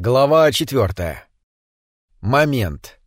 Глава четвертая. Момент.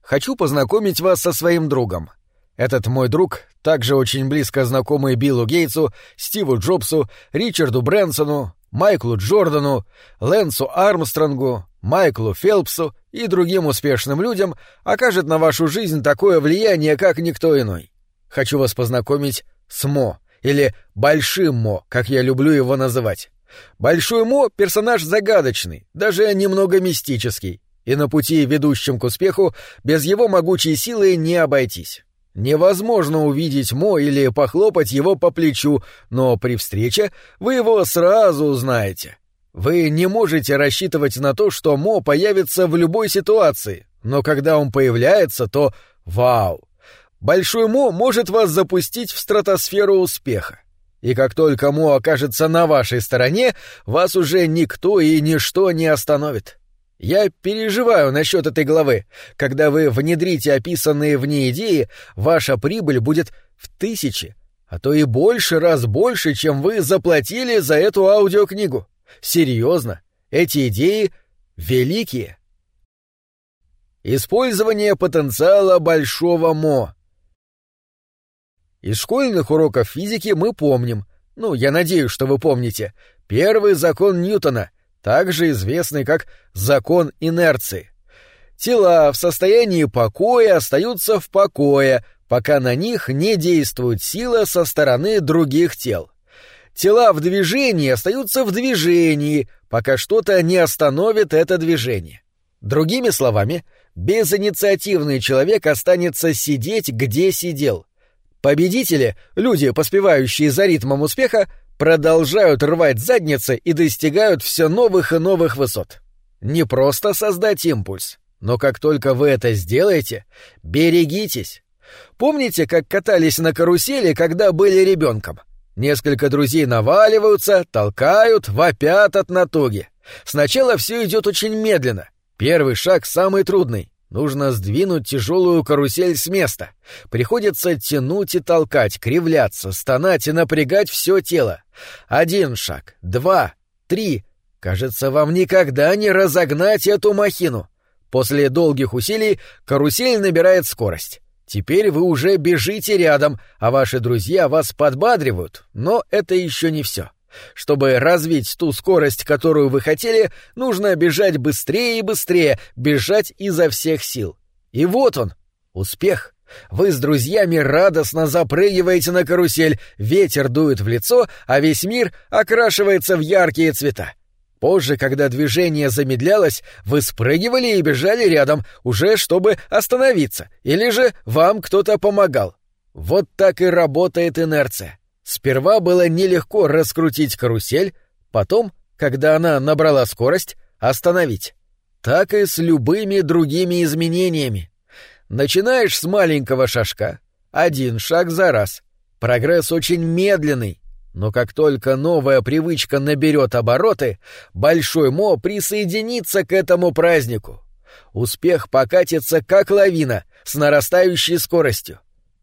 Хочу познакомить вас со своим другом. Этот мой друг, также очень близко знакомый Биллу Гейтсу, Стиву Джобсу, Ричарду Брэнсону, Майклу Джордану, Лэнсу Армстронгу, Майклу Фелпсу и другим успешным людям, окажет на вашу жизнь такое влияние, как никто иной. Хочу вас познакомить с Мо, или Большим Мо, как я люблю его называть. Большой Мо — персонаж загадочный, даже немного мистический, и на пути, ведущем к успеху, без его могучей силы не обойтись. Невозможно увидеть Мо или похлопать его по плечу, но при встрече вы его сразу узнаете. Вы не можете рассчитывать на то, что Мо появится в любой ситуации, но когда он появляется, то вау! Большой Мо может вас запустить в стратосферу успеха. И как только Мо окажется на вашей стороне, вас уже никто и ничто не остановит. Я переживаю насчет этой главы. Когда вы внедрите описанные в ней идеи, ваша прибыль будет в тысячи, а то и больше раз больше, чем вы заплатили за эту аудиокнигу. Серьезно, эти идеи великие. Использование потенциала большого МО. Из школьных уроков физики мы помним, ну, я надеюсь, что вы помните, первый закон Ньютона — также известный как закон инерции. Тела в состоянии покоя остаются в покое, пока на них не действует сила со стороны других тел. Тела в движении остаются в движении, пока что-то не остановит это движение. Другими словами, безинициативный человек останется сидеть, где сидел. Победители, люди, поспевающие за ритмом успеха, продолжают рвать задницы и достигают все новых и новых высот. Не просто создать импульс, но как только вы это сделаете, берегитесь. Помните, как катались на карусели, когда были ребенком? Несколько друзей наваливаются, толкают, вопят от натуги. Сначала все идет очень медленно. Первый шаг самый трудный. Нужно сдвинуть тяжелую карусель с места. Приходится тянуть и толкать, кривляться, стонать и напрягать все тело. Один шаг, два, три. Кажется, вам никогда не разогнать эту махину. После долгих усилий карусель набирает скорость. Теперь вы уже бежите рядом, а ваши друзья вас подбадривают, но это еще не все. Чтобы развить ту скорость, которую вы хотели, нужно бежать быстрее и быстрее, бежать изо всех сил. И вот он, успех. Вы с друзьями радостно запрыгиваете на карусель, ветер дует в лицо, а весь мир окрашивается в яркие цвета. Позже, когда движение замедлялось, вы спрыгивали и бежали рядом, уже чтобы остановиться, или же вам кто-то помогал. Вот так и работает инерция. Сперва было нелегко раскрутить карусель, потом, когда она набрала скорость, остановить. Так и с любыми другими изменениями. Начинаешь с маленького шажка, один шаг за раз. Прогресс очень медленный, но как только новая привычка наберет обороты, Большой Мо присоединится к этому празднику. Успех покатится как лавина с нарастающей скоростью.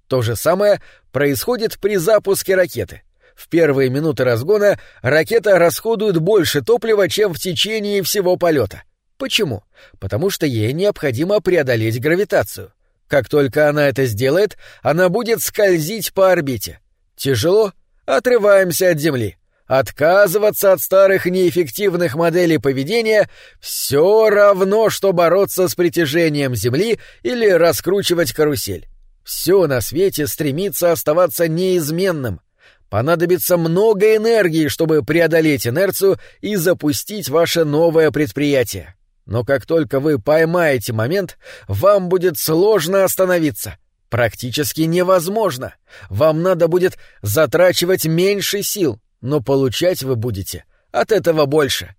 То же самое происходит при запуске ракеты. В первые минуты разгона ракета расходует больше топлива, чем в течение всего полета. Почему? Потому что ей необходимо преодолеть гравитацию. Как только она это сделает, она будет скользить по орбите. Тяжело? Отрываемся от Земли. Отказываться от старых неэффективных моделей поведения все равно, что бороться с притяжением Земли или раскручивать карусель. Все на свете стремится оставаться неизменным. Понадобится много энергии, чтобы преодолеть инерцию и запустить ваше новое предприятие. Но как только вы поймаете момент, вам будет сложно остановиться. Практически невозможно. Вам надо будет затрачивать меньше сил, но получать вы будете от этого больше.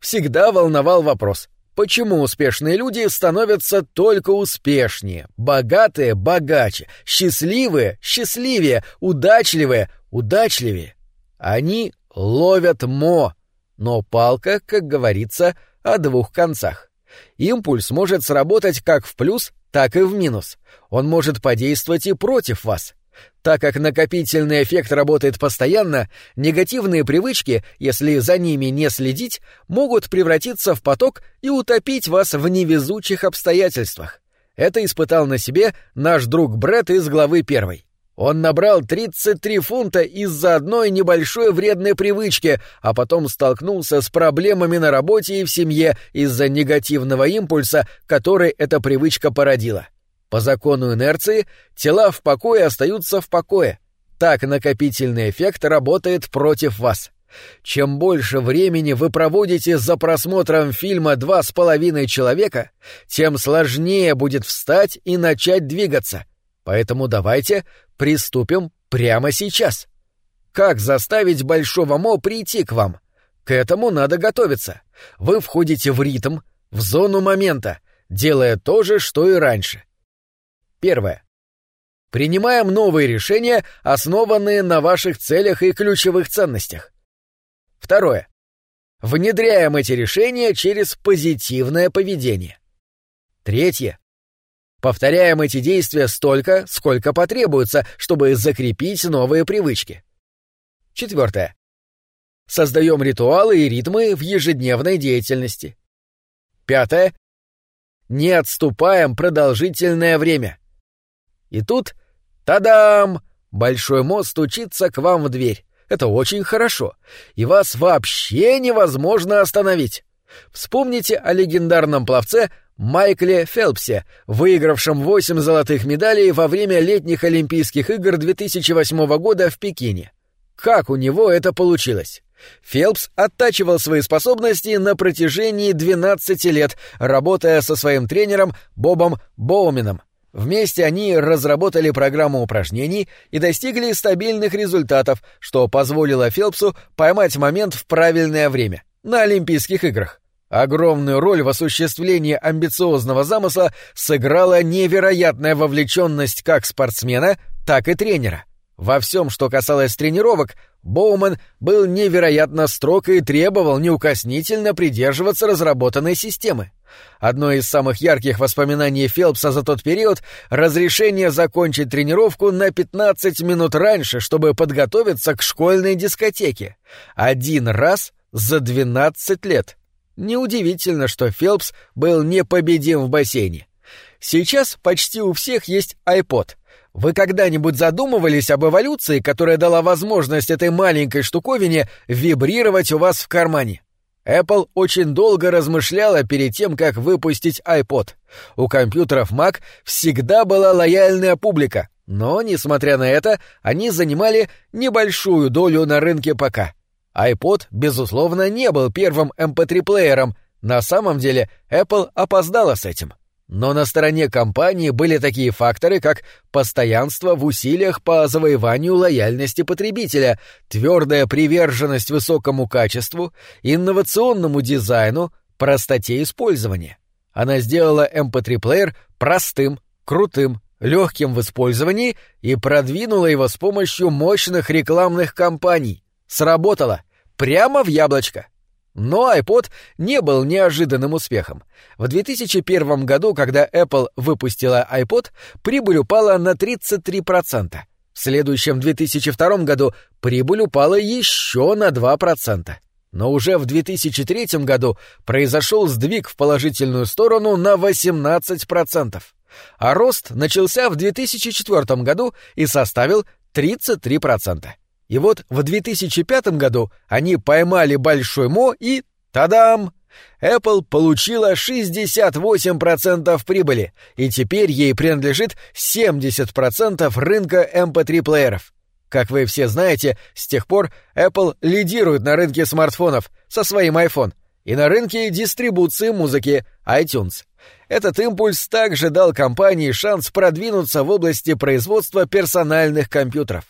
Всегда волновал вопрос, Почему успешные люди становятся только успешнее, богатые — богаче, счастливые — счастливее, удачливые — удачливее? Они ловят мо, но палка, как говорится, о двух концах. Импульс может сработать как в плюс, так и в минус. Он может подействовать и против вас. Так как накопительный эффект работает постоянно, негативные привычки, если за ними не следить, могут превратиться в поток и утопить вас в невезучих обстоятельствах. Это испытал на себе наш друг Бред из главы первой. Он набрал 33 фунта из-за одной небольшой вредной привычки, а потом столкнулся с проблемами на работе и в семье из-за негативного импульса, который эта привычка породила. По закону инерции тела в покое остаются в покое. Так накопительный эффект работает против вас. Чем больше времени вы проводите за просмотром фильма «Два с половиной человека», тем сложнее будет встать и начать двигаться. Поэтому давайте приступим прямо сейчас. Как заставить Большого Мо прийти к вам? К этому надо готовиться. Вы входите в ритм, в зону момента, делая то же, что и раньше. Первое. Принимаем новые решения, основанные на ваших целях и ключевых ценностях. Второе. Внедряем эти решения через позитивное поведение. Третье. Повторяем эти действия столько, сколько потребуется, чтобы закрепить новые привычки. Четвертое. Создаем ритуалы и ритмы в ежедневной деятельности. Пятое. Не отступаем продолжительное время. И тут, тадам, большой мост стучится к вам в дверь. Это очень хорошо, и вас вообще невозможно остановить. Вспомните о легендарном пловце Майкле Фелпсе, выигравшем восемь золотых медалей во время летних Олимпийских игр 2008 года в Пекине. Как у него это получилось? Фелпс оттачивал свои способности на протяжении 12 лет, работая со своим тренером Бобом Боумином. Вместе они разработали программу упражнений и достигли стабильных результатов, что позволило Фелпсу поймать момент в правильное время — на Олимпийских играх. Огромную роль в осуществлении амбициозного замысла сыграла невероятная вовлеченность как спортсмена, так и тренера — во всем, что касалось тренировок, Боуман был невероятно строг и требовал неукоснительно придерживаться разработанной системы. Одно из самых ярких воспоминаний Фелпса за тот период — разрешение закончить тренировку на 15 минут раньше, чтобы подготовиться к школьной дискотеке. Один раз за 12 лет. Неудивительно, что Фелпс был непобедим в бассейне. Сейчас почти у всех есть iPod — вы когда-нибудь задумывались об эволюции, которая дала возможность этой маленькой штуковине вибрировать у вас в кармане? Apple очень долго размышляла перед тем, как выпустить iPod. У компьютеров Mac всегда была лояльная публика, но, несмотря на это, они занимали небольшую долю на рынке пока. iPod, безусловно, не был первым MP3-плеером, эм на самом деле Apple опоздала с этим. Но на стороне компании были такие факторы, как постоянство в усилиях по завоеванию лояльности потребителя, твердая приверженность высокому качеству, инновационному дизайну, простоте использования. Она сделала MP3-плеер простым, крутым, легким в использовании и продвинула его с помощью мощных рекламных кампаний. Сработало. Прямо в яблочко. Но iPod не был неожиданным успехом. В 2001 году, когда Apple выпустила iPod, прибыль упала на 33%. В следующем 2002 году прибыль упала еще на 2%. Но уже в 2003 году произошел сдвиг в положительную сторону на 18%. А рост начался в 2004 году и составил 33%. И вот в 2005 году они поймали Большой Мо и... Тадам! Apple получила 68% прибыли, и теперь ей принадлежит 70% рынка MP3-плееров. Как вы все знаете, с тех пор Apple лидирует на рынке смартфонов со своим iPhone и на рынке дистрибуции музыки iTunes. Этот импульс также дал компании шанс продвинуться в области производства персональных компьютеров.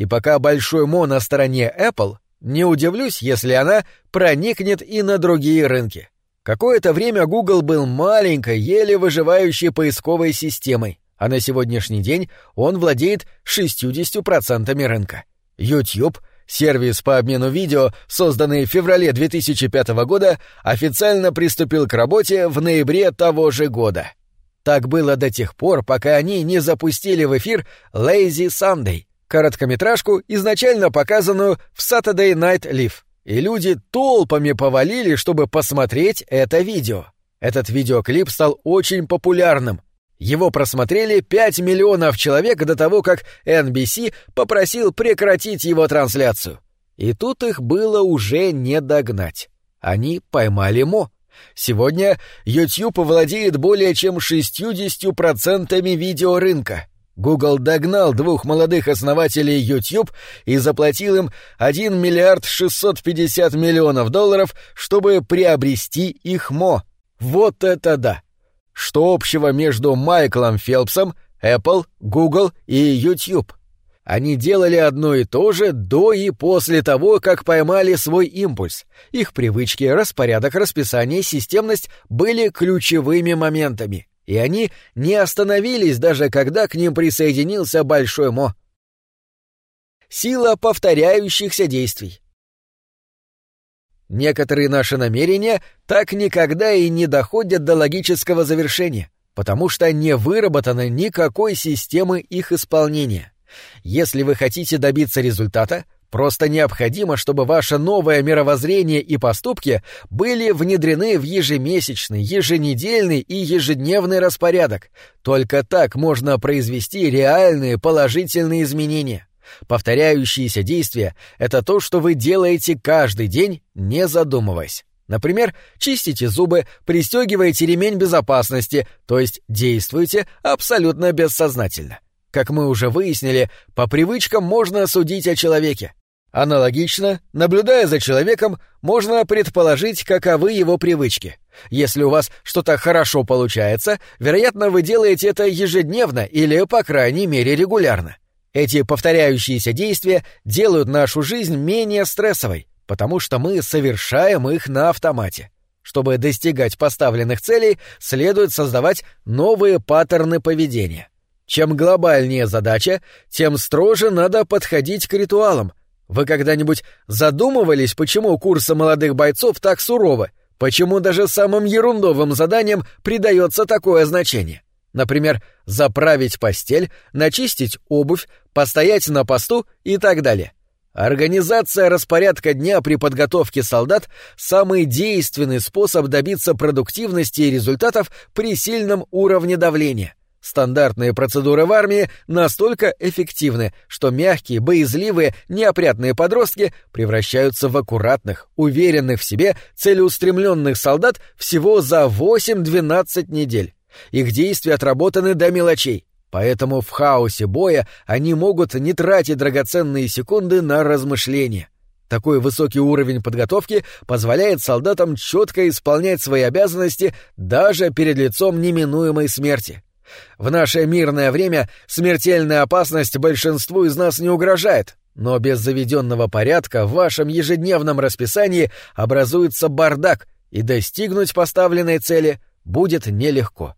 И пока Большой Мо на стороне Apple, не удивлюсь, если она проникнет и на другие рынки. Какое-то время Google был маленькой, еле выживающей поисковой системой, а на сегодняшний день он владеет 60% рынка. YouTube — Сервис по обмену видео, созданный в феврале 2005 года, официально приступил к работе в ноябре того же года. Так было до тех пор, пока они не запустили в эфир Lazy Sunday, короткометражку, изначально показанную в Saturday Night Live, и люди толпами повалили, чтобы посмотреть это видео. Этот видеоклип стал очень популярным. Его просмотрели 5 миллионов человек до того, как NBC попросил прекратить его трансляцию. И тут их было уже не догнать. Они поймали Мо. Сегодня YouTube владеет более чем 60% видеорынка. Google догнал двух молодых основателей YouTube и заплатил им 1 миллиард 650 миллионов долларов, чтобы приобрести их Мо. Вот это да! Что общего между Майклом Фелпсом, Apple, Google и YouTube? Они делали одно и то же до и после того, как поймали свой импульс. Их привычки, распорядок, расписание, системность были ключевыми моментами, и они не остановились даже когда к ним присоединился Большой Мо. Сила повторяющихся действий. Некоторые наши намерения так никогда и не доходят до логического завершения, потому что не выработано никакой системы их исполнения. Если вы хотите добиться результата, просто необходимо, чтобы ваше новое мировоззрение и поступки были внедрены в ежемесячный, еженедельный и ежедневный распорядок. Только так можно произвести реальные положительные изменения. Повторяющиеся действия — это то, что вы делаете каждый день, не задумываясь. Например, чистите зубы, пристегиваете ремень безопасности, то есть действуете абсолютно бессознательно. Как мы уже выяснили, по привычкам можно судить о человеке. Аналогично, наблюдая за человеком, можно предположить, каковы его привычки. Если у вас что-то хорошо получается, вероятно, вы делаете это ежедневно или, по крайней мере, регулярно. Эти повторяющиеся действия делают нашу жизнь менее стрессовой, потому что мы совершаем их на автомате. Чтобы достигать поставленных целей, следует создавать новые паттерны поведения. Чем глобальнее задача, тем строже надо подходить к ритуалам. Вы когда-нибудь задумывались, почему курсы молодых бойцов так суровы? Почему даже самым ерундовым заданиям придается такое значение? Например, заправить постель, начистить обувь, постоять на посту и так далее. Организация распорядка дня при подготовке солдат – самый действенный способ добиться продуктивности и результатов при сильном уровне давления. Стандартные процедуры в армии настолько эффективны, что мягкие, боязливые, неопрятные подростки превращаются в аккуратных, уверенных в себе, целеустремленных солдат всего за 8-12 недель. Их действия отработаны до мелочей, поэтому в хаосе боя они могут не тратить драгоценные секунды на размышления. Такой высокий уровень подготовки позволяет солдатам четко исполнять свои обязанности даже перед лицом неминуемой смерти. В наше мирное время смертельная опасность большинству из нас не угрожает, но без заведенного порядка в вашем ежедневном расписании образуется бардак, и достигнуть поставленной цели будет нелегко.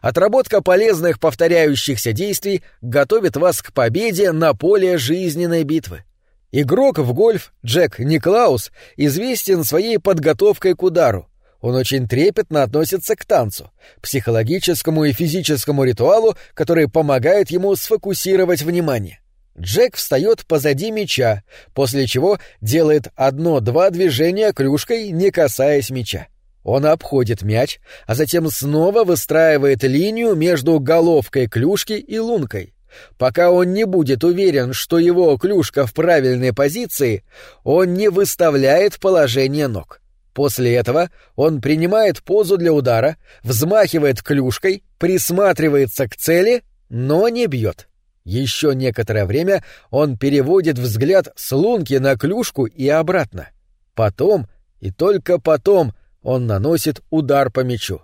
Отработка полезных повторяющихся действий готовит вас к победе на поле жизненной битвы. Игрок в гольф Джек Никлаус известен своей подготовкой к удару. Он очень трепетно относится к танцу, психологическому и физическому ритуалу, который помогает ему сфокусировать внимание. Джек встает позади мяча, после чего делает одно-два движения клюшкой, не касаясь мяча. Он обходит мяч, а затем снова выстраивает линию между головкой клюшки и лункой. Пока он не будет уверен, что его клюшка в правильной позиции, он не выставляет положение ног. После этого он принимает позу для удара, взмахивает клюшкой, присматривается к цели, но не бьет. Еще некоторое время он переводит взгляд с лунки на клюшку и обратно. Потом, и только потом, он наносит удар по мячу.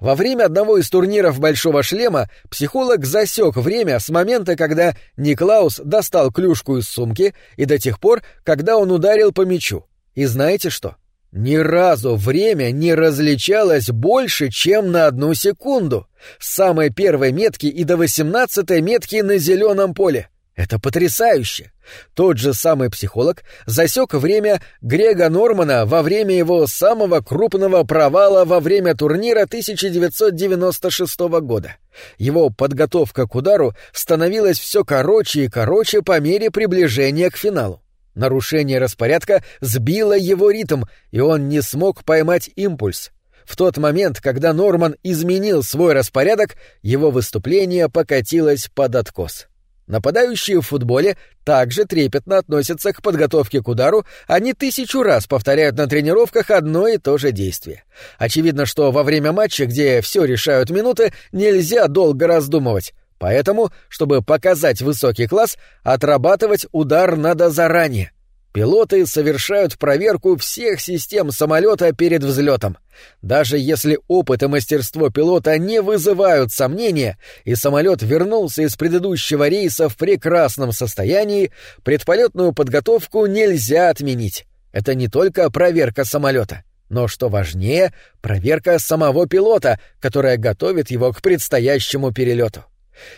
Во время одного из турниров «Большого шлема» психолог засек время с момента, когда Никлаус достал клюшку из сумки, и до тех пор, когда он ударил по мячу. И знаете что? Ни разу время не различалось больше, чем на одну секунду. С самой первой метки и до восемнадцатой метки на зеленом поле. Это потрясающе! Тот же самый психолог засек время Грега Нормана во время его самого крупного провала во время турнира 1996 года. Его подготовка к удару становилась все короче и короче по мере приближения к финалу. Нарушение распорядка сбило его ритм, и он не смог поймать импульс. В тот момент, когда Норман изменил свой распорядок, его выступление покатилось под откос. Нападающие в футболе также трепетно относятся к подготовке к удару, они тысячу раз повторяют на тренировках одно и то же действие. Очевидно, что во время матча, где все решают минуты, нельзя долго раздумывать. Поэтому, чтобы показать высокий класс, отрабатывать удар надо заранее. Пилоты совершают проверку всех систем самолета перед взлетом. Даже если опыт и мастерство пилота не вызывают сомнения, и самолет вернулся из предыдущего рейса в прекрасном состоянии, предполетную подготовку нельзя отменить. Это не только проверка самолета, но, что важнее, проверка самого пилота, которая готовит его к предстоящему перелету.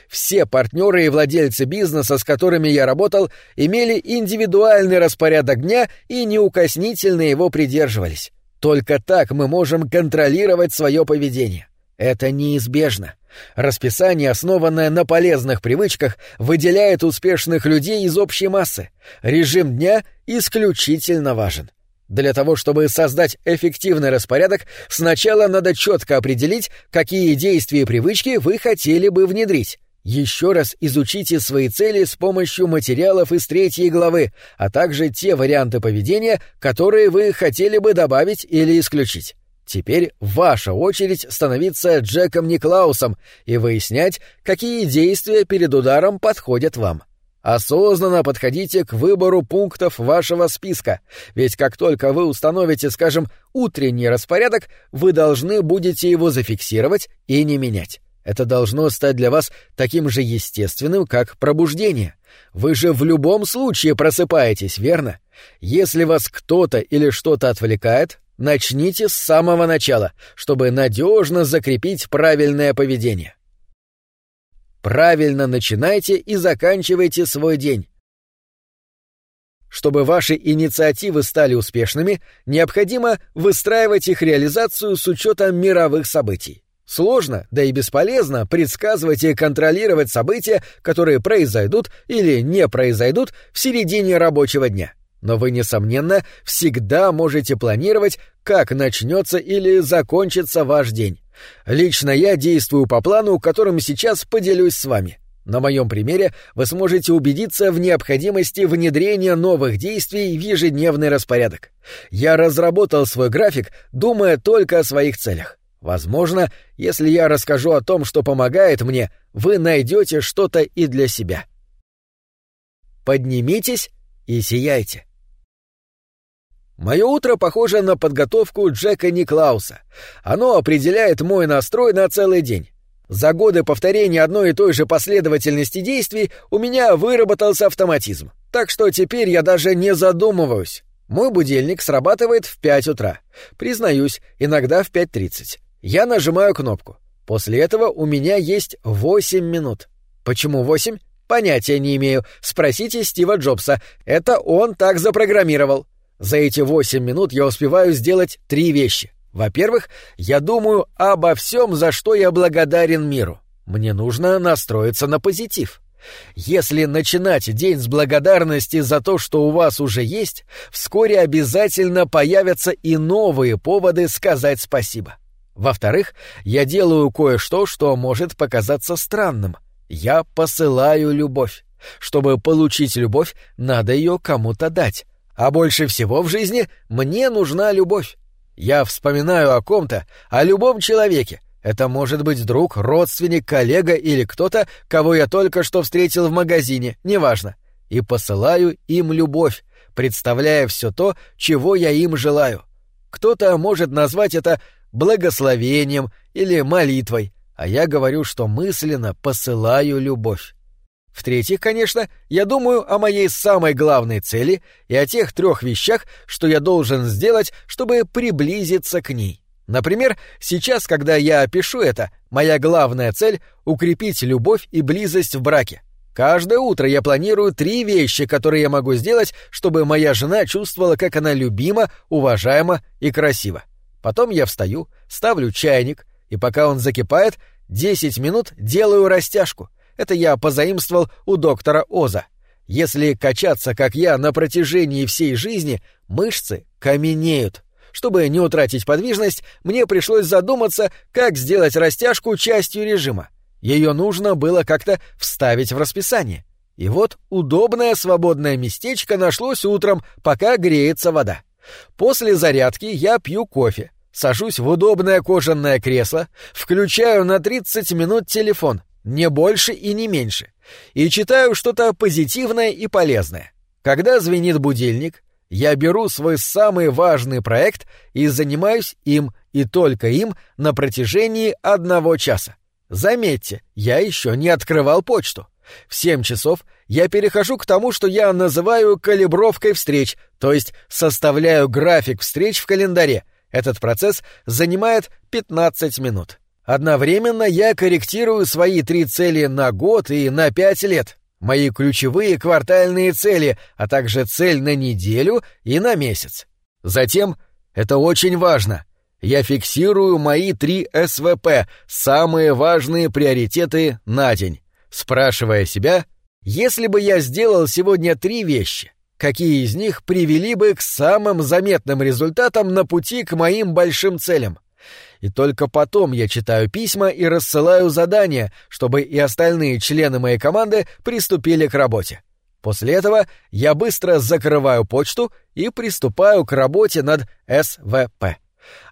Все партнеры и владельцы бизнеса, с которыми я работал, имели индивидуальный распорядок дня и неукоснительно его придерживались. Только так мы можем контролировать свое поведение. Это неизбежно. Расписание, основанное на полезных привычках, выделяет успешных людей из общей массы. Режим дня исключительно важен. Для того, чтобы создать эффективный распорядок, сначала надо четко определить, какие действия и привычки вы хотели бы внедрить. Еще раз изучите свои цели с помощью материалов из третьей главы, а также те варианты поведения, которые вы хотели бы добавить или исключить. Теперь ваша очередь становиться Джеком Никлаусом и выяснять, какие действия перед ударом подходят вам. Осознанно подходите к выбору пунктов вашего списка, ведь как только вы установите, скажем, утренний распорядок, вы должны будете его зафиксировать и не менять. Это должно стать для вас таким же естественным, как пробуждение. Вы же в любом случае просыпаетесь, верно? Если вас кто-то или что-то отвлекает, начните с самого начала, чтобы надежно закрепить правильное поведение. Правильно начинайте и заканчивайте свой день. Чтобы ваши инициативы стали успешными, необходимо выстраивать их реализацию с учетом мировых событий. Сложно, да и бесполезно предсказывать и контролировать события, которые произойдут или не произойдут в середине рабочего дня. Но вы, несомненно, всегда можете планировать, как начнется или закончится ваш день. Лично я действую по плану, которым сейчас поделюсь с вами. На моем примере вы сможете убедиться в необходимости внедрения новых действий в ежедневный распорядок. Я разработал свой график, думая только о своих целях. Возможно, если я расскажу о том, что помогает мне, вы найдете что-то и для себя. Поднимитесь и сияйте. Мое утро похоже на подготовку Джека Никлауса. Оно определяет мой настрой на целый день. За годы повторения одной и той же последовательности действий у меня выработался автоматизм. Так что теперь я даже не задумываюсь. Мой будильник срабатывает в 5 утра. Признаюсь, иногда в 5.30. Я нажимаю кнопку. После этого у меня есть 8 минут. Почему 8? Понятия не имею. Спросите Стива Джобса. Это он так запрограммировал. За эти восемь минут я успеваю сделать три вещи. Во-первых, я думаю обо всем, за что я благодарен миру. Мне нужно настроиться на позитив. Если начинать день с благодарности за то, что у вас уже есть, вскоре обязательно появятся и новые поводы сказать спасибо. Во-вторых, я делаю кое-что, что может показаться странным. Я посылаю любовь. Чтобы получить любовь, надо ее кому-то дать. А больше всего в жизни мне нужна любовь. Я вспоминаю о ком-то, о любом человеке. Это может быть друг, родственник, коллега или кто-то, кого я только что встретил в магазине, неважно. И посылаю им любовь, представляя все то, чего я им желаю. Кто-то может назвать это благословением или молитвой, а я говорю, что мысленно посылаю любовь. В-третьих, конечно, я думаю о моей самой главной цели и о тех трех вещах, что я должен сделать, чтобы приблизиться к ней. Например, сейчас, когда я опишу это, моя главная цель — укрепить любовь и близость в браке. Каждое утро я планирую три вещи, которые я могу сделать, чтобы моя жена чувствовала, как она любима, уважаема и красива. Потом я встаю, ставлю чайник, и пока он закипает, десять минут делаю растяжку. Это я позаимствовал у доктора Оза. Если качаться, как я, на протяжении всей жизни, мышцы каменеют. Чтобы не утратить подвижность, мне пришлось задуматься, как сделать растяжку частью режима. Ее нужно было как-то вставить в расписание. И вот удобное свободное местечко нашлось утром, пока греется вода. После зарядки я пью кофе, сажусь в удобное кожаное кресло, включаю на 30 минут телефон, не больше и не меньше, и читаю что-то позитивное и полезное. Когда звенит будильник, я беру свой самый важный проект и занимаюсь им и только им на протяжении одного часа. Заметьте, я еще не открывал почту. В семь часов я перехожу к тому, что я называю калибровкой встреч, то есть составляю график встреч в календаре. Этот процесс занимает 15 минут. Одновременно я корректирую свои три цели на год и на пять лет, мои ключевые квартальные цели, а также цель на неделю и на месяц. Затем, это очень важно, я фиксирую мои три СВП, самые важные приоритеты на день, спрашивая себя, если бы я сделал сегодня три вещи, какие из них привели бы к самым заметным результатам на пути к моим большим целям? И только потом я читаю письма и рассылаю задания, чтобы и остальные члены моей команды приступили к работе. После этого я быстро закрываю почту и приступаю к работе над СВП.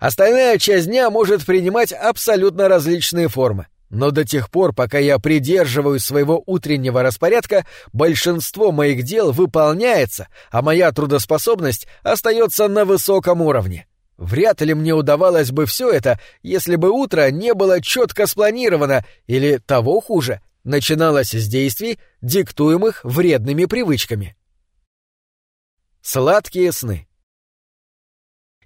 Остальная часть дня может принимать абсолютно различные формы. Но до тех пор, пока я придерживаюсь своего утреннего распорядка, большинство моих дел выполняется, а моя трудоспособность остается на высоком уровне. Вряд ли мне удавалось бы все это, если бы утро не было четко спланировано, или, того хуже, начиналось с действий, диктуемых вредными привычками. Сладкие сны.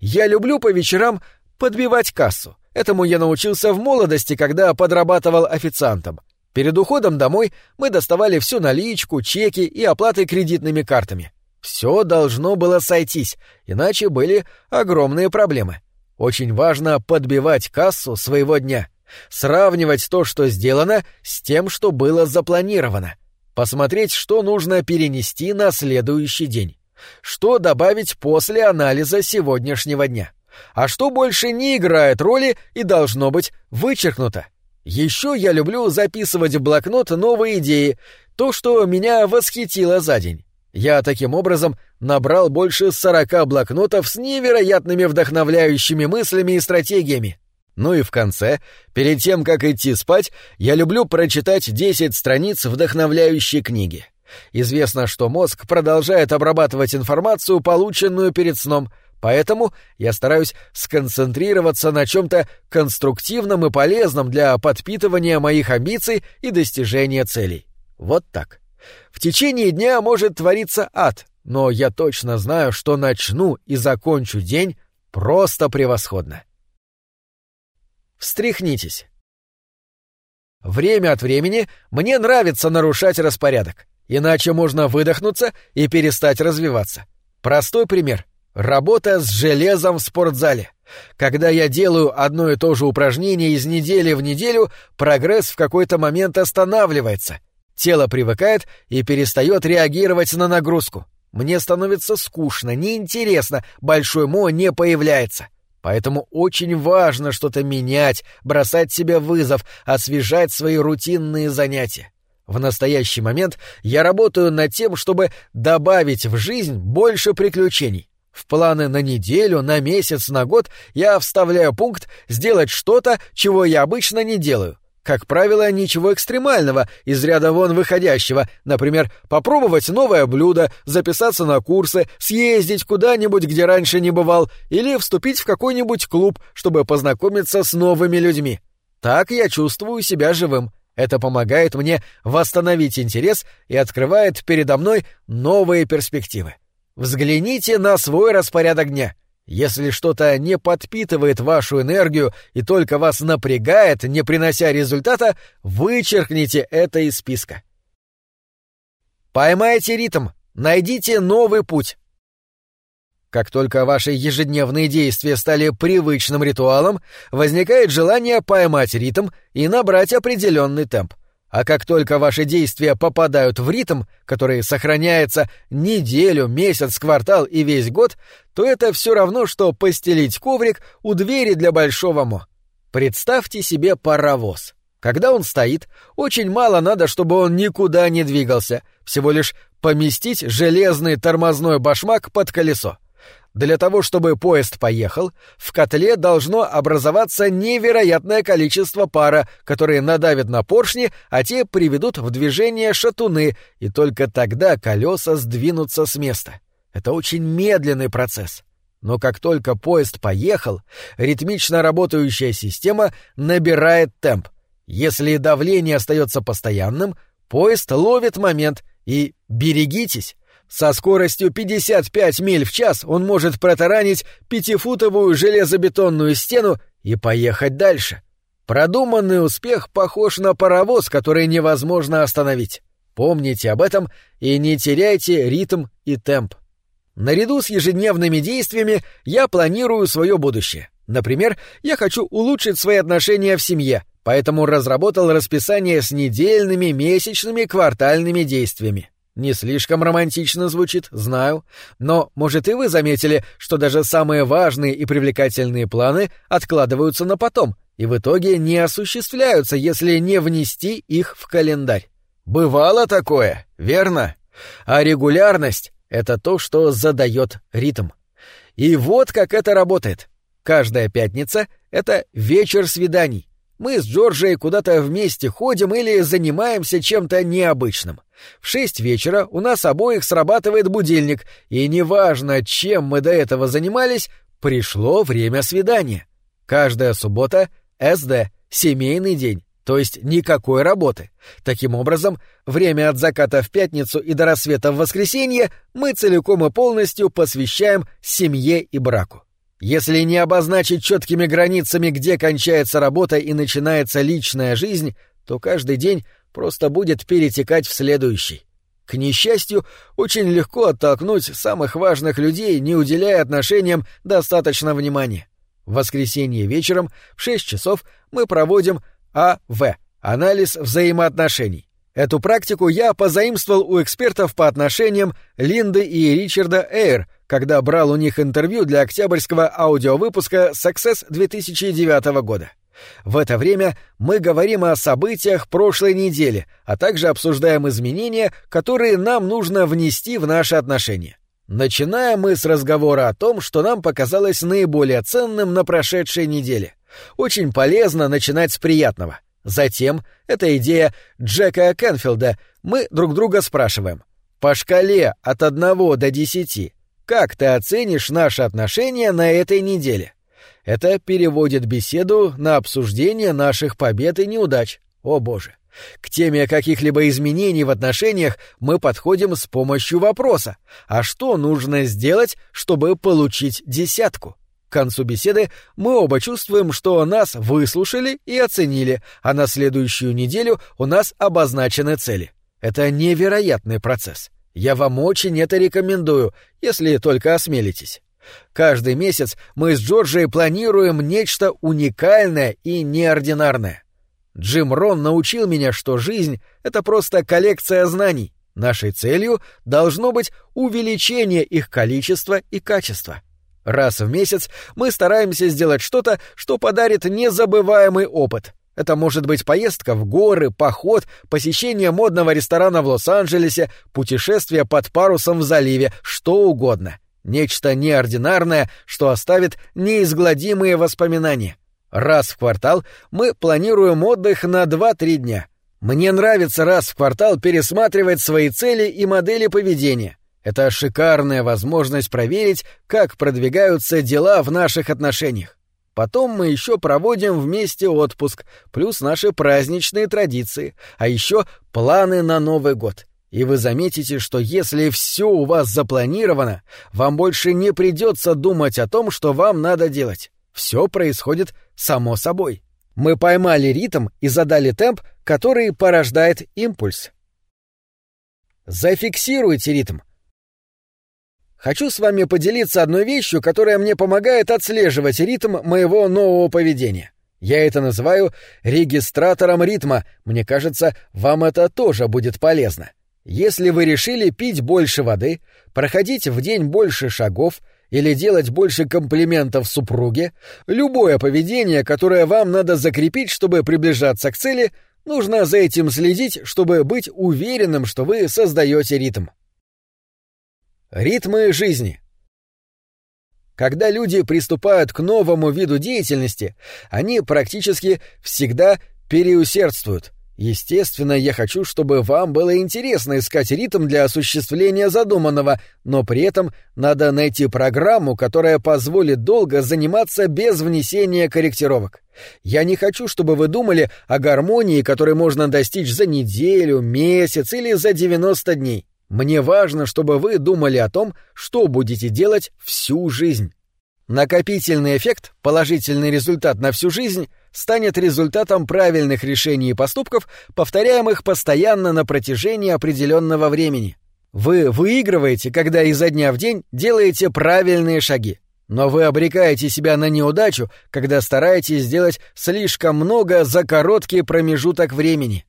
Я люблю по вечерам подбивать кассу. Этому я научился в молодости, когда подрабатывал официантом. Перед уходом домой мы доставали всю наличку, чеки и оплаты кредитными картами. Все должно было сойтись, иначе были огромные проблемы. Очень важно подбивать кассу своего дня, сравнивать то, что сделано, с тем, что было запланировано, посмотреть, что нужно перенести на следующий день. Что добавить после анализа сегодняшнего дня? А что больше не играет роли и должно быть вычеркнуто? Еще я люблю записывать в блокнот новые идеи, то, что меня восхитило за день. Я таким образом набрал больше сорока блокнотов с невероятными вдохновляющими мыслями и стратегиями. Ну и в конце, перед тем, как идти спать, я люблю прочитать десять страниц вдохновляющей книги. Известно, что мозг продолжает обрабатывать информацию, полученную перед сном, поэтому я стараюсь сконцентрироваться на чем-то конструктивном и полезном для подпитывания моих амбиций и достижения целей. Вот так. В течение дня может твориться ад, но я точно знаю, что начну и закончу день просто превосходно. Встряхнитесь. Время от времени мне нравится нарушать распорядок. Иначе можно выдохнуться и перестать развиваться. Простой пример. Работа с железом в спортзале. Когда я делаю одно и то же упражнение из недели в неделю, прогресс в какой-то момент останавливается. Тело привыкает и перестает реагировать на нагрузку. Мне становится скучно, неинтересно, большой мо не появляется. Поэтому очень важно что-то менять, бросать себе вызов, освежать свои рутинные занятия. В настоящий момент я работаю над тем, чтобы добавить в жизнь больше приключений. В планы на неделю, на месяц, на год я вставляю пункт «сделать что-то, чего я обычно не делаю». Как правило, ничего экстремального, из ряда вон выходящего, например, попробовать новое блюдо, записаться на курсы, съездить куда-нибудь, где раньше не бывал, или вступить в какой-нибудь клуб, чтобы познакомиться с новыми людьми. Так я чувствую себя живым. Это помогает мне восстановить интерес и открывает передо мной новые перспективы. Взгляните на свой распорядок дня. Если что-то не подпитывает вашу энергию и только вас напрягает, не принося результата, вычеркните это из списка. Поймайте ритм, найдите новый путь. Как только ваши ежедневные действия стали привычным ритуалом, возникает желание поймать ритм и набрать определенный темп. А как только ваши действия попадают в ритм, который сохраняется неделю, месяц, квартал и весь год, то это все равно, что постелить коврик у двери для большого мо. Представьте себе паровоз. Когда он стоит, очень мало надо, чтобы он никуда не двигался, всего лишь поместить железный тормозной башмак под колесо. Для того, чтобы поезд поехал, в котле должно образоваться невероятное количество пара, которые надавят на поршни, а те приведут в движение шатуны, и только тогда колеса сдвинутся с места. Это очень медленный процесс. Но как только поезд поехал, ритмично работающая система набирает темп. Если давление остается постоянным, поезд ловит момент и берегитесь, со скоростью 55 миль в час он может протаранить пятифутовую железобетонную стену и поехать дальше. Продуманный успех похож на паровоз, который невозможно остановить. Помните об этом и не теряйте ритм и темп. Наряду с ежедневными действиями я планирую свое будущее. Например, я хочу улучшить свои отношения в семье, поэтому разработал расписание с недельными, месячными, квартальными действиями. Не слишком романтично звучит, знаю, но, может, и вы заметили, что даже самые важные и привлекательные планы откладываются на потом и в итоге не осуществляются, если не внести их в календарь. Бывало такое, верно? А регулярность — это то, что задает ритм. И вот как это работает. Каждая пятница — это вечер свиданий. Мы с Джорджией куда-то вместе ходим или занимаемся чем-то необычным. В шесть вечера у нас обоих срабатывает будильник, и неважно, чем мы до этого занимались, пришло время свидания. Каждая суббота — СД, семейный день, то есть никакой работы. Таким образом, время от заката в пятницу и до рассвета в воскресенье мы целиком и полностью посвящаем семье и браку. Если не обозначить четкими границами, где кончается работа и начинается личная жизнь, то каждый день просто будет перетекать в следующий. К несчастью, очень легко оттолкнуть самых важных людей, не уделяя отношениям достаточно внимания. В воскресенье вечером в 6 часов мы проводим АВ — анализ взаимоотношений. Эту практику я позаимствовал у экспертов по отношениям Линды и Ричарда Эйр, когда брал у них интервью для октябрьского аудиовыпуска «Success» 2009 года. В это время мы говорим о событиях прошлой недели, а также обсуждаем изменения, которые нам нужно внести в наши отношения. Начинаем мы с разговора о том, что нам показалось наиболее ценным на прошедшей неделе. Очень полезно начинать с приятного — Затем, это идея Джека Кенфилда, мы друг друга спрашиваем. По шкале от 1 до 10, как ты оценишь наши отношения на этой неделе? Это переводит беседу на обсуждение наших побед и неудач. О боже. К теме каких-либо изменений в отношениях мы подходим с помощью вопроса. А что нужно сделать, чтобы получить десятку? К концу беседы мы оба чувствуем, что нас выслушали и оценили, а на следующую неделю у нас обозначены цели. Это невероятный процесс. Я вам очень это рекомендую, если только осмелитесь. Каждый месяц мы с Джорджией планируем нечто уникальное и неординарное. Джим Рон научил меня, что жизнь — это просто коллекция знаний. Нашей целью должно быть увеличение их количества и качества. Раз в месяц мы стараемся сделать что-то, что подарит незабываемый опыт. Это может быть поездка в горы, поход, посещение модного ресторана в Лос-Анджелесе, путешествие под парусом в заливе, что угодно. Нечто неординарное, что оставит неизгладимые воспоминания. Раз в квартал мы планируем отдых на 2-3 дня. Мне нравится раз в квартал пересматривать свои цели и модели поведения. Это шикарная возможность проверить, как продвигаются дела в наших отношениях. Потом мы еще проводим вместе отпуск, плюс наши праздничные традиции, а еще планы на Новый год. И вы заметите, что если все у вас запланировано, вам больше не придется думать о том, что вам надо делать. Все происходит само собой. Мы поймали ритм и задали темп, который порождает импульс. Зафиксируйте ритм. Хочу с вами поделиться одной вещью, которая мне помогает отслеживать ритм моего нового поведения. Я это называю регистратором ритма. Мне кажется, вам это тоже будет полезно. Если вы решили пить больше воды, проходить в день больше шагов или делать больше комплиментов супруге, любое поведение, которое вам надо закрепить, чтобы приближаться к цели, нужно за этим следить, чтобы быть уверенным, что вы создаете ритм. Ритмы жизни. Когда люди приступают к новому виду деятельности, они практически всегда переусердствуют. Естественно, я хочу, чтобы вам было интересно искать ритм для осуществления задуманного, но при этом надо найти программу, которая позволит долго заниматься без внесения корректировок. Я не хочу, чтобы вы думали о гармонии, которой можно достичь за неделю, месяц или за 90 дней. Мне важно, чтобы вы думали о том, что будете делать всю жизнь. Накопительный эффект, положительный результат на всю жизнь, станет результатом правильных решений и поступков, повторяемых постоянно на протяжении определенного времени. Вы выигрываете, когда изо дня в день делаете правильные шаги. Но вы обрекаете себя на неудачу, когда стараетесь сделать слишком много за короткий промежуток времени.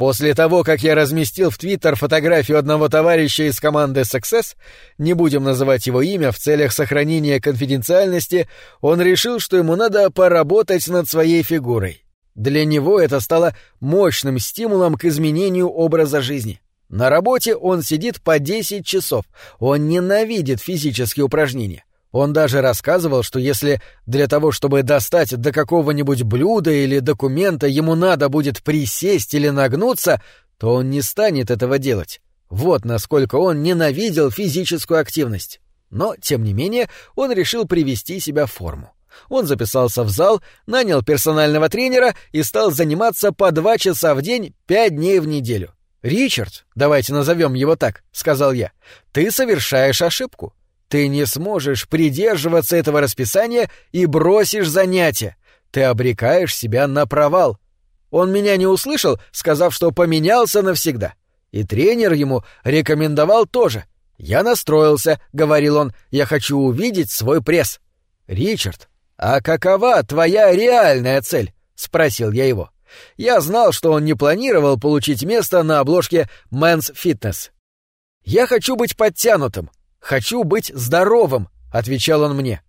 После того, как я разместил в Твиттер фотографию одного товарища из команды Success, не будем называть его имя в целях сохранения конфиденциальности, он решил, что ему надо поработать над своей фигурой. Для него это стало мощным стимулом к изменению образа жизни. На работе он сидит по 10 часов, он ненавидит физические упражнения. Он даже рассказывал, что если для того, чтобы достать до какого-нибудь блюда или документа, ему надо будет присесть или нагнуться, то он не станет этого делать. Вот насколько он ненавидел физическую активность. Но, тем не менее, он решил привести себя в форму. Он записался в зал, нанял персонального тренера и стал заниматься по два часа в день пять дней в неделю. «Ричард, давайте назовем его так», — сказал я, — «ты совершаешь ошибку. Ты не сможешь придерживаться этого расписания и бросишь занятия. Ты обрекаешь себя на провал. Он меня не услышал, сказав, что поменялся навсегда. И тренер ему рекомендовал тоже. «Я настроился», — говорил он, — «я хочу увидеть свой пресс». «Ричард, а какова твоя реальная цель?» — спросил я его. Я знал, что он не планировал получить место на обложке Men's Fitness. «Я хочу быть подтянутым», «Хочу быть здоровым», — отвечал он мне.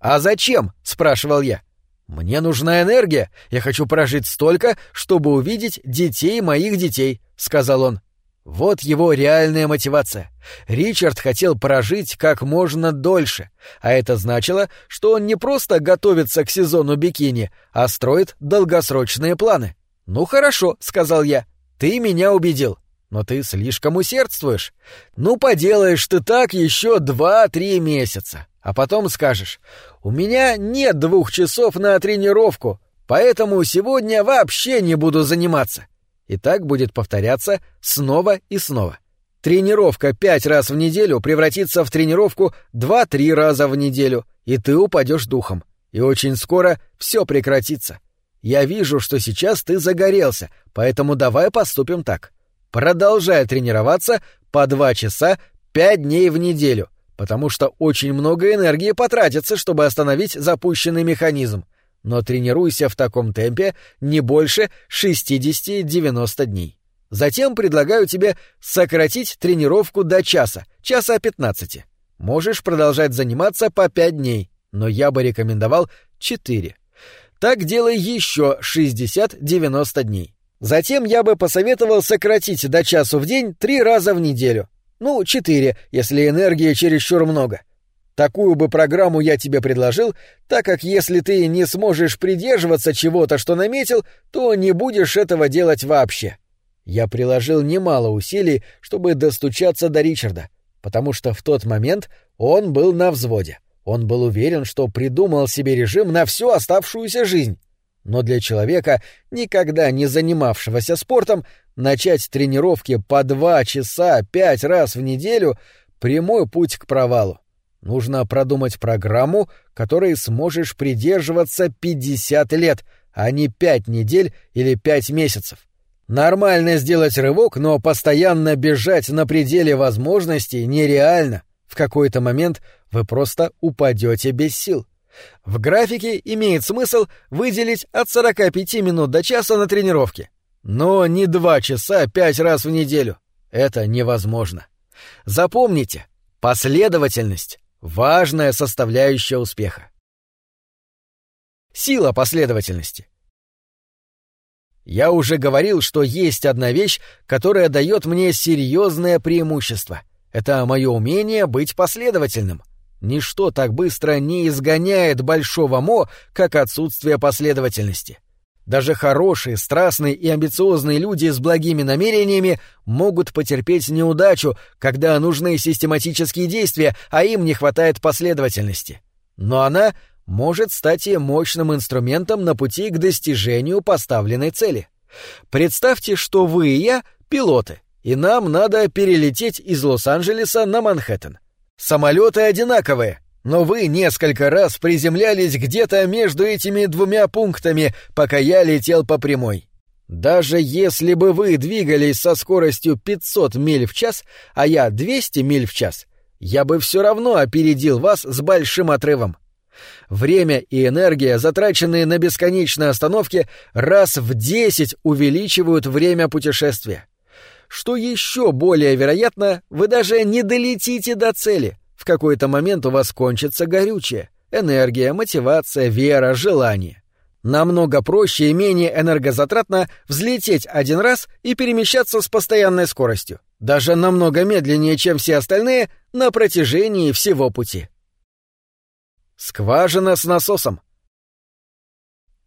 «А зачем?» — спрашивал я. «Мне нужна энергия. Я хочу прожить столько, чтобы увидеть детей моих детей», — сказал он. Вот его реальная мотивация. Ричард хотел прожить как можно дольше, а это значило, что он не просто готовится к сезону бикини, а строит долгосрочные планы. «Ну хорошо», — сказал я, — «ты меня убедил. Но ты слишком усердствуешь. Ну, поделаешь ты так еще два-три месяца. А потом скажешь, у меня нет двух часов на тренировку, поэтому сегодня вообще не буду заниматься. И так будет повторяться снова и снова. Тренировка пять раз в неделю превратится в тренировку два-три раза в неделю, и ты упадешь духом. И очень скоро все прекратится. Я вижу, что сейчас ты загорелся, поэтому давай поступим так. Продолжай тренироваться по два часа пять дней в неделю, потому что очень много энергии потратится, чтобы остановить запущенный механизм. Но тренируйся в таком темпе не больше 60-90 дней. Затем предлагаю тебе сократить тренировку до часа, часа 15. Можешь продолжать заниматься по 5 дней, но я бы рекомендовал 4. Так делай еще 60-90 дней. Затем я бы посоветовал сократить до часу в день три раза в неделю. Ну, четыре, если энергии чересчур много. Такую бы программу я тебе предложил, так как если ты не сможешь придерживаться чего-то, что наметил, то не будешь этого делать вообще. Я приложил немало усилий, чтобы достучаться до Ричарда, потому что в тот момент он был на взводе. Он был уверен, что придумал себе режим на всю оставшуюся жизнь. Но для человека, никогда не занимавшегося спортом, начать тренировки по два часа пять раз в неделю — прямой путь к провалу. Нужно продумать программу, которой сможешь придерживаться 50 лет, а не 5 недель или 5 месяцев. Нормально сделать рывок, но постоянно бежать на пределе возможностей нереально. В какой-то момент вы просто упадете без сил. В графике имеет смысл выделить от 45 минут до часа на тренировки. Но не два часа пять раз в неделю. Это невозможно. Запомните, последовательность — важная составляющая успеха. Сила последовательности — я уже говорил, что есть одна вещь, которая дает мне серьезное преимущество. Это мое умение быть последовательным. Ничто так быстро не изгоняет большого Мо, как отсутствие последовательности. Даже хорошие, страстные и амбициозные люди с благими намерениями могут потерпеть неудачу, когда нужны систематические действия, а им не хватает последовательности. Но она может стать и мощным инструментом на пути к достижению поставленной цели. Представьте, что вы и я — пилоты, и нам надо перелететь из Лос-Анджелеса на Манхэттен. Самолеты одинаковые, но вы несколько раз приземлялись где-то между этими двумя пунктами, пока я летел по прямой. Даже если бы вы двигались со скоростью 500 миль в час, а я 200 миль в час, я бы все равно опередил вас с большим отрывом. Время и энергия, затраченные на бесконечные остановки, раз в десять увеличивают время путешествия. Что еще более вероятно, вы даже не долетите до цели. В какой-то момент у вас кончится горючее. Энергия, мотивация, вера, желание. Намного проще и менее энергозатратно взлететь один раз и перемещаться с постоянной скоростью. Даже намного медленнее, чем все остальные, на протяжении всего пути. Скважина с насосом.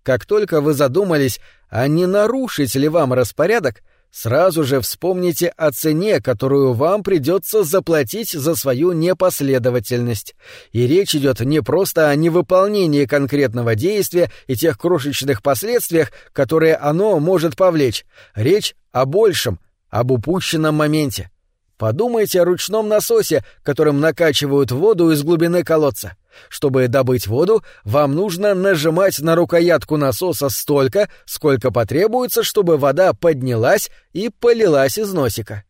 Как только вы задумались, а не нарушить ли вам распорядок, сразу же вспомните о цене, которую вам придется заплатить за свою непоследовательность. И речь идет не просто о невыполнении конкретного действия и тех крошечных последствиях, которые оно может повлечь. Речь о большем, об упущенном моменте. Подумайте о ручном насосе, которым накачивают воду из глубины колодца. Чтобы добыть воду, вам нужно нажимать на рукоятку насоса столько, сколько потребуется, чтобы вода поднялась и полилась из носика.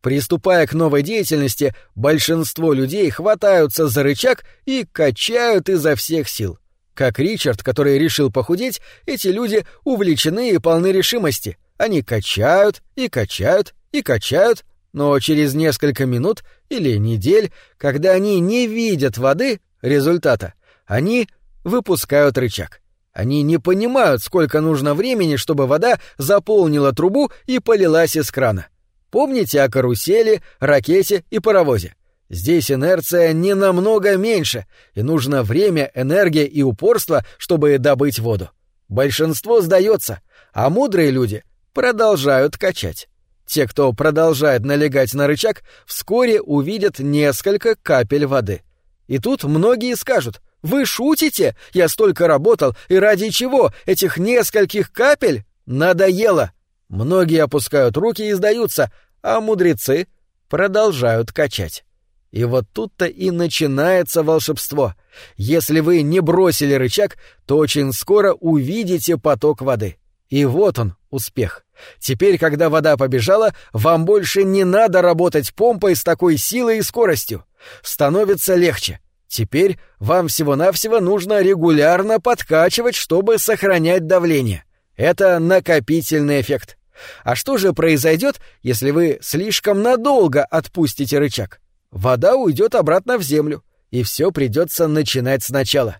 Приступая к новой деятельности, большинство людей хватаются за рычаг и качают изо всех сил. Как Ричард, который решил похудеть, эти люди увлечены и полны решимости. Они качают и качают и качают, но через несколько минут или недель, когда они не видят воды, результата. Они выпускают рычаг. Они не понимают, сколько нужно времени, чтобы вода заполнила трубу и полилась из крана. Помните о карусели, ракете и паровозе? Здесь инерция не намного меньше, и нужно время, энергия и упорство, чтобы добыть воду. Большинство сдается, а мудрые люди продолжают качать. Те, кто продолжает налегать на рычаг, вскоре увидят несколько капель воды — и тут многие скажут, «Вы шутите? Я столько работал, и ради чего? Этих нескольких капель? Надоело!» Многие опускают руки и сдаются, а мудрецы продолжают качать. И вот тут-то и начинается волшебство. Если вы не бросили рычаг, то очень скоро увидите поток воды. И вот он, успех. Теперь, когда вода побежала, вам больше не надо работать помпой с такой силой и скоростью становится легче. Теперь вам всего-навсего нужно регулярно подкачивать, чтобы сохранять давление. Это накопительный эффект. А что же произойдет, если вы слишком надолго отпустите рычаг? Вода уйдет обратно в землю, и все придется начинать сначала.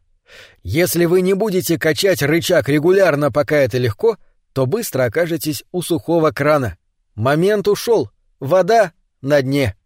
Если вы не будете качать рычаг регулярно, пока это легко, то быстро окажетесь у сухого крана. Момент ушел, вода на дне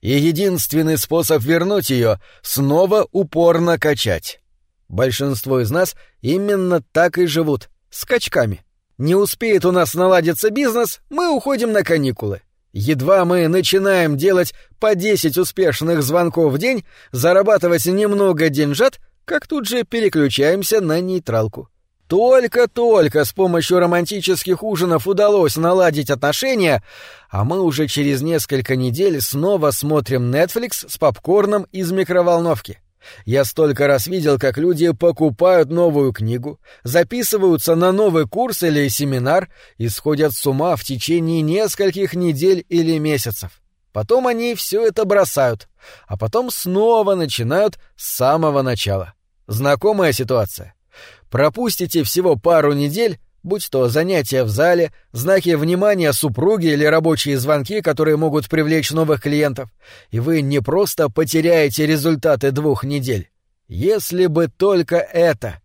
и единственный способ вернуть ее — снова упорно качать. Большинство из нас именно так и живут, скачками. Не успеет у нас наладиться бизнес, мы уходим на каникулы. Едва мы начинаем делать по 10 успешных звонков в день, зарабатывать немного деньжат, как тут же переключаемся на нейтралку. Только-только с помощью романтических ужинов удалось наладить отношения, а мы уже через несколько недель снова смотрим Netflix с попкорном из микроволновки. Я столько раз видел, как люди покупают новую книгу, записываются на новый курс или семинар и сходят с ума в течение нескольких недель или месяцев. Потом они все это бросают, а потом снова начинают с самого начала. Знакомая ситуация. Пропустите всего пару недель, будь то занятия в зале, знаки внимания супруги или рабочие звонки, которые могут привлечь новых клиентов, и вы не просто потеряете результаты двух недель. Если бы только это.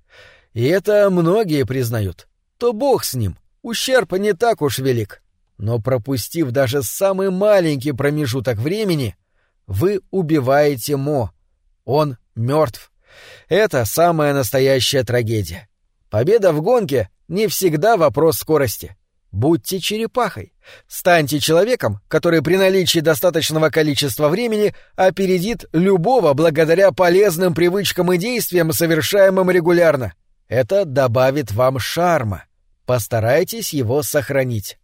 И это многие признают. То бог с ним. Ущерб не так уж велик. Но пропустив даже самый маленький промежуток времени, вы убиваете Мо. Он мертв. Это самая настоящая трагедия. Победа в гонке не всегда вопрос скорости. Будьте черепахой. Станьте человеком, который при наличии достаточного количества времени опередит любого благодаря полезным привычкам и действиям, совершаемым регулярно. Это добавит вам шарма. Постарайтесь его сохранить.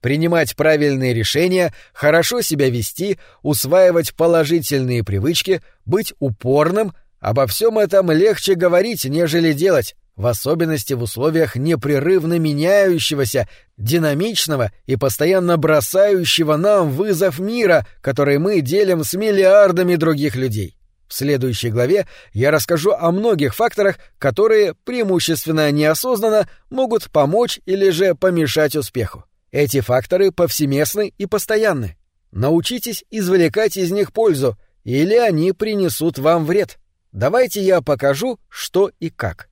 Принимать правильные решения, хорошо себя вести, усваивать положительные привычки, быть упорным — обо всем этом легче говорить, нежели делать в особенности в условиях непрерывно меняющегося, динамичного и постоянно бросающего нам вызов мира, который мы делим с миллиардами других людей. В следующей главе я расскажу о многих факторах, которые, преимущественно неосознанно, могут помочь или же помешать успеху. Эти факторы повсеместны и постоянны. Научитесь извлекать из них пользу, или они принесут вам вред. Давайте я покажу, что и как.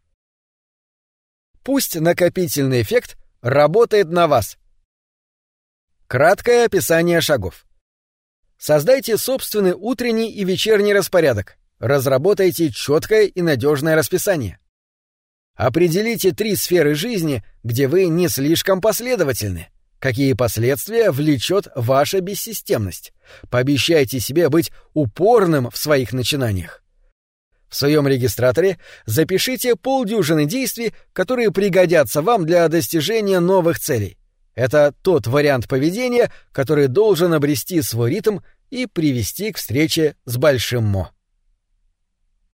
Пусть накопительный эффект работает на вас. Краткое описание шагов. Создайте собственный утренний и вечерний распорядок. Разработайте четкое и надежное расписание. Определите три сферы жизни, где вы не слишком последовательны. Какие последствия влечет ваша бессистемность? Пообещайте себе быть упорным в своих начинаниях. В своем регистраторе запишите полдюжины действий, которые пригодятся вам для достижения новых целей. Это тот вариант поведения, который должен обрести свой ритм и привести к встрече с Большим Мо.